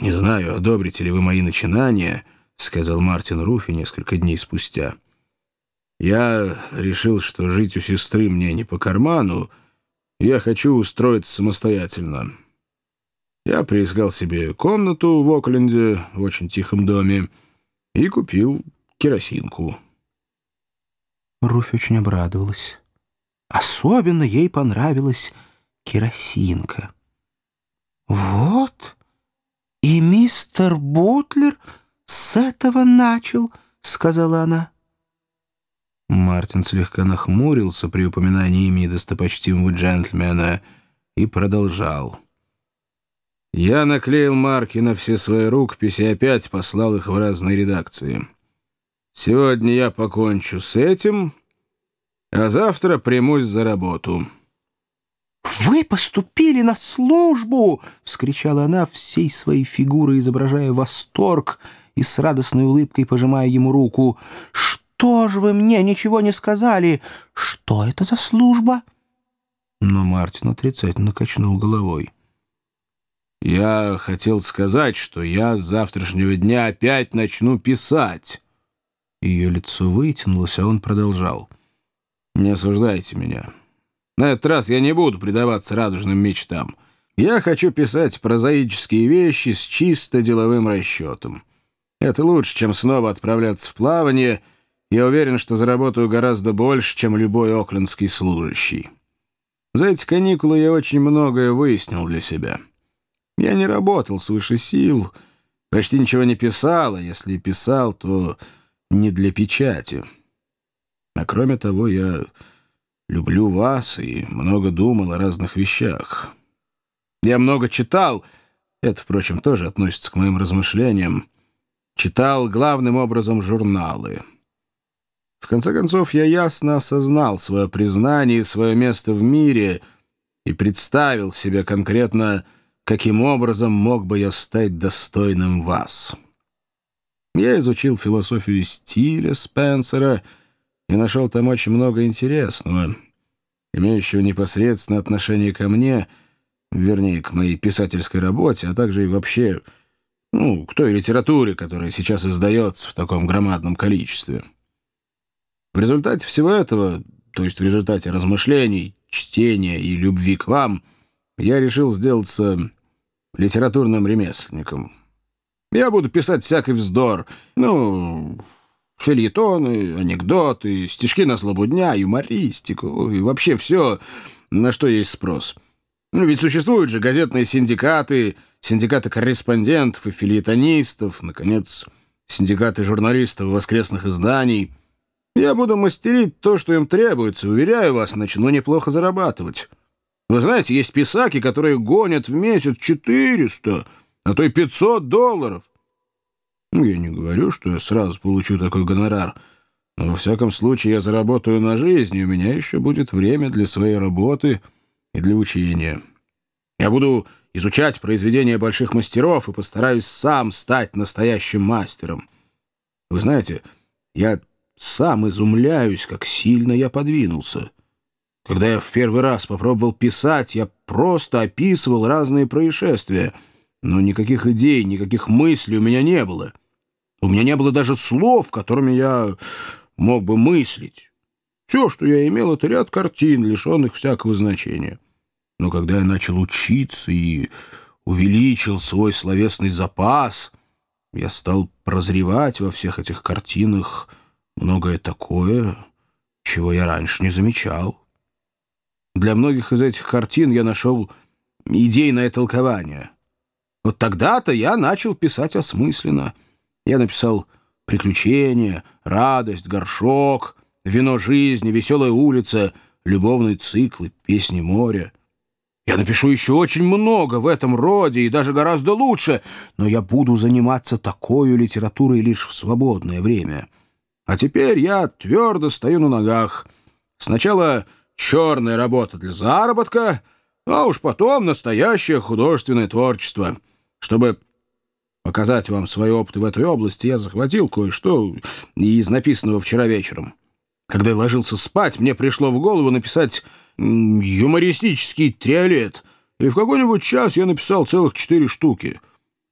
не знаю, одобрите ли вы мои начинания», — сказал Мартин Руфи несколько дней спустя. «Я решил, что жить у сестры мне не по карману, я хочу устроиться самостоятельно. Я приискал себе комнату в Окленде, в очень тихом доме, и купил керосинку». Руфи очень обрадовалась. Особенно ей понравилась керосинка. «Вот, и мистер Бутлер с этого начал», — сказала она. Мартин слегка нахмурился при упоминании имени достопочтимого джентльмена и продолжал. «Я наклеил марки на все свои рукописи и опять послал их в разные редакции. Сегодня я покончу с этим, а завтра примусь за работу». «Вы поступили на службу!» — вскричала она всей своей фигурой, изображая восторг и с радостной улыбкой пожимая ему руку. «Что же вы мне ничего не сказали? Что это за служба?» Но Мартин отрицательно качнул головой. «Я хотел сказать, что я с завтрашнего дня опять начну писать». Ее лицо вытянулось, а он продолжал. «Не осуждайте меня». На этот раз я не буду предаваться радужным мечтам. Я хочу писать прозаические вещи с чисто деловым расчетом. Это лучше, чем снова отправляться в плавание. Я уверен, что заработаю гораздо больше, чем любой оклендский служащий. За эти каникулы я очень многое выяснил для себя. Я не работал свыше сил, почти ничего не писал, а если писал, то не для печати. А кроме того, я люблю вас и много думал о разных вещах. Я много читал, это, впрочем, тоже относится к моим размышлениям, читал главным образом журналы. В конце концов, я ясно осознал свое признание и свое место в мире и представил себе конкретно, каким образом мог бы я стать достойным вас. Я изучил философию стиля Спенсера — и нашел там очень много интересного, имеющего непосредственное отношение ко мне, вернее, к моей писательской работе, а также и вообще, ну, к той литературе, которая сейчас издается в таком громадном количестве. В результате всего этого, то есть в результате размышлений, чтения и любви к вам, я решил сделаться литературным ремесленником. Я буду писать всякий вздор, ну Фельетоны, анекдоты, стишки на злобу дня, юмористику и вообще все, на что есть спрос. Ну, ведь существуют же газетные синдикаты, синдикаты корреспондентов и филетонистов, наконец, синдикаты журналистов воскресных изданий. Я буду мастерить то, что им требуется, уверяю вас, начну неплохо зарабатывать. Вы знаете, есть писаки, которые гонят в месяц 400, а то и 500 долларов. Ну, я не говорю, что я сразу получу такой гонорар, но во всяком случае я заработаю на жизнь, и у меня еще будет время для своей работы и для учения. Я буду изучать произведения больших мастеров и постараюсь сам стать настоящим мастером. Вы знаете, я сам изумляюсь, как сильно я подвинулся. Когда я в первый раз попробовал писать, я просто описывал разные происшествия, но никаких идей, никаких мыслей у меня не было. У меня не было даже слов, которыми я мог бы мыслить. Все, что я имел, — это ряд картин, лишенных всякого значения. Но когда я начал учиться и увеличил свой словесный запас, я стал прозревать во всех этих картинах многое такое, чего я раньше не замечал. Для многих из этих картин я нашел идейное толкование. Вот тогда-то я начал писать осмысленно — я написал «Приключения», «Радость», «Горшок», «Вино жизни», «Веселая улица», «Любовный цикл» и «Песни моря». Я напишу еще очень много в этом роде и даже гораздо лучше, но я буду заниматься такой литературой лишь в свободное время. А теперь я твердо стою на ногах. Сначала черная работа для заработка, а уж потом настоящее художественное творчество, чтобы показать вам свои опыты в этой области, я захватил кое-что из написанного вчера вечером. Когда я ложился спать, мне пришло в голову написать юмористический триолет, и в какой-нибудь час я написал целых четыре штуки.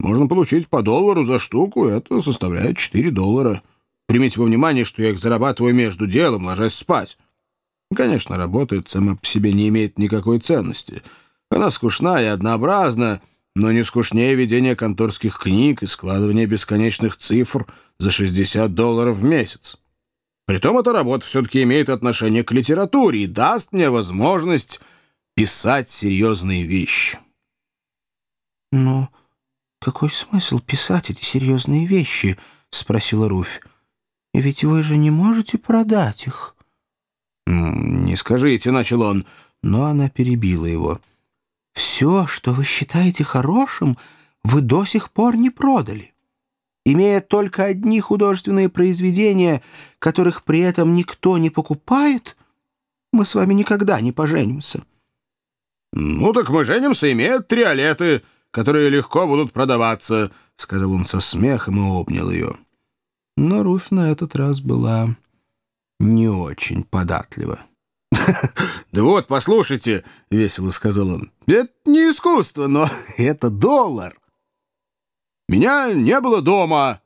Можно получить по доллару за штуку, это составляет 4 доллара. Примите во внимание, что я их зарабатываю между делом, ложась спать. Конечно, работа сама по себе не имеет никакой ценности. Она скучна и однообразна, но не скучнее ведения конторских книг и складывания бесконечных цифр за 60 долларов в месяц. Притом эта работа все-таки имеет отношение к литературе и даст мне возможность писать серьезные вещи. «Но какой смысл писать эти серьезные вещи?» — спросила Руфь. «Ведь вы же не можете продать их». «Не скажите», — начал он, но она перебила его. «Все, что вы считаете хорошим, вы до сих пор не продали» имея только одни художественные произведения, которых при этом никто не покупает, мы с вами никогда не поженимся». «Ну так мы женимся, имея триолеты, которые легко будут продаваться», — сказал он со смехом и обнял ее. Но Руфь на этот раз была не очень податлива. «Да вот, послушайте», — весело сказал он, — «это не искусство, но это доллар». Меня не было дома.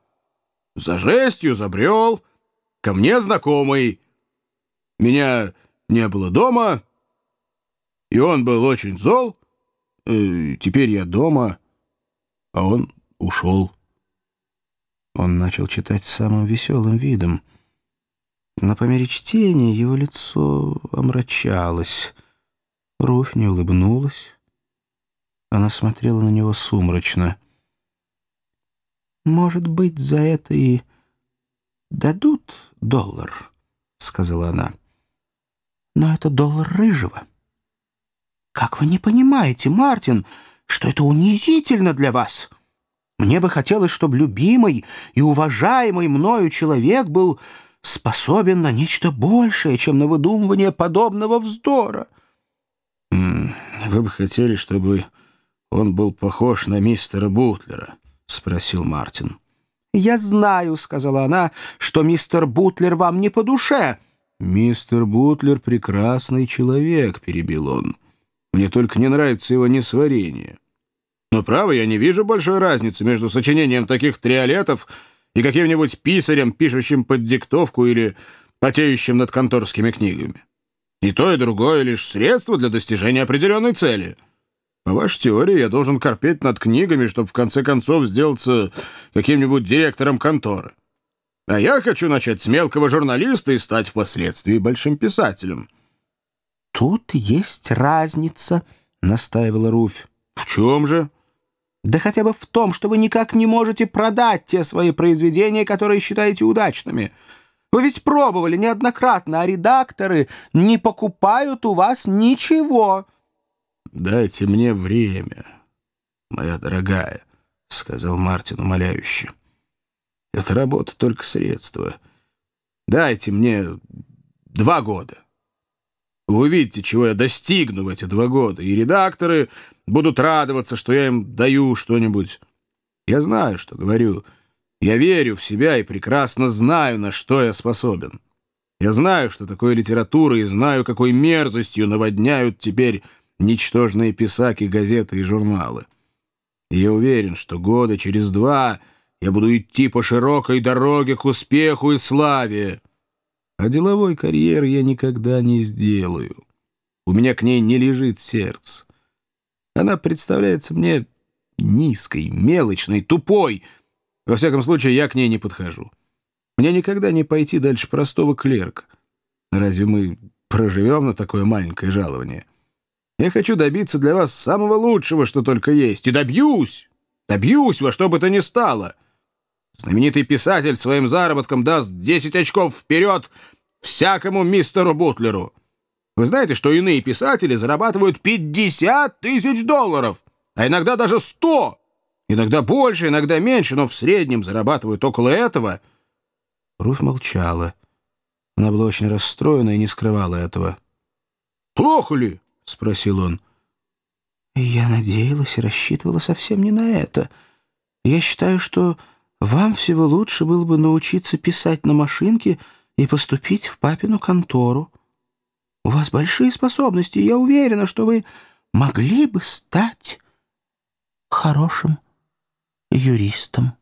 За жестью забрел. Ко мне знакомый. Меня не было дома. И он был очень зол. Э, теперь я дома, а он ушел. Он начал читать с самым веселым видом. Но по мере чтения его лицо омрачалось. Руфь не улыбнулась. Она смотрела на него сумрачно. «Может быть, за это и дадут доллар», — сказала она. «Но это доллар рыжего. Как вы не понимаете, Мартин, что это унизительно для вас? Мне бы хотелось, чтобы любимый и уважаемый мною человек был способен на нечто большее, чем на выдумывание подобного вздора». «Вы бы хотели, чтобы он был похож на мистера Бутлера?» — спросил Мартин. «Я знаю», — сказала она, — «что мистер Бутлер вам не по душе». «Мистер Бутлер — прекрасный человек», — перебил он. «Мне только не нравится его несварение. Но, право, я не вижу большой разницы между сочинением таких триолетов и каким-нибудь писарем, пишущим под диктовку или потеющим над конторскими книгами. И то, и другое — лишь средство для достижения определенной цели». По вашей теории, я должен корпеть над книгами, чтобы в конце концов сделаться каким-нибудь директором конторы. А я хочу начать с мелкого журналиста и стать впоследствии большим писателем». «Тут есть разница», — настаивала Руфь. «В чем же?» «Да хотя бы в том, что вы никак не можете продать те свои произведения, которые считаете удачными. Вы ведь пробовали неоднократно, а редакторы не покупают у вас ничего». «Дайте мне время, моя дорогая», — сказал Мартин умоляюще. «Это работа только средство. Дайте мне два года. Вы увидите, чего я достигну в эти два года, и редакторы будут радоваться, что я им даю что-нибудь. Я знаю, что говорю. Я верю в себя и прекрасно знаю, на что я способен. Я знаю, что такое литература, и знаю, какой мерзостью наводняют теперь ничтожные писаки, газеты и журналы. И я уверен, что года через два я буду идти по широкой дороге к успеху и славе. А деловой карьеры я никогда не сделаю. У меня к ней не лежит сердце. Она представляется мне низкой, мелочной, тупой. Во всяком случае, я к ней не подхожу. Мне никогда не пойти дальше простого клерка. Разве мы проживем на такое маленькое жалование? Я хочу добиться для вас самого лучшего, что только есть. И добьюсь! Добьюсь во что бы то ни стало. Знаменитый писатель своим заработком даст 10 очков вперед всякому мистеру Бутлеру. Вы знаете, что иные писатели зарабатывают 50 тысяч долларов, а иногда даже 100. Иногда больше, иногда меньше, но в среднем зарабатывают около этого. Руфь молчала. Она была очень расстроена и не скрывала этого. «Плохо ли?» — спросил он. «Я надеялась и рассчитывала совсем не на это. Я считаю, что вам всего лучше было бы научиться писать на машинке и поступить в папину контору. Вас большие способности, и я уверена, что вы могли бы стать хорошим юристом.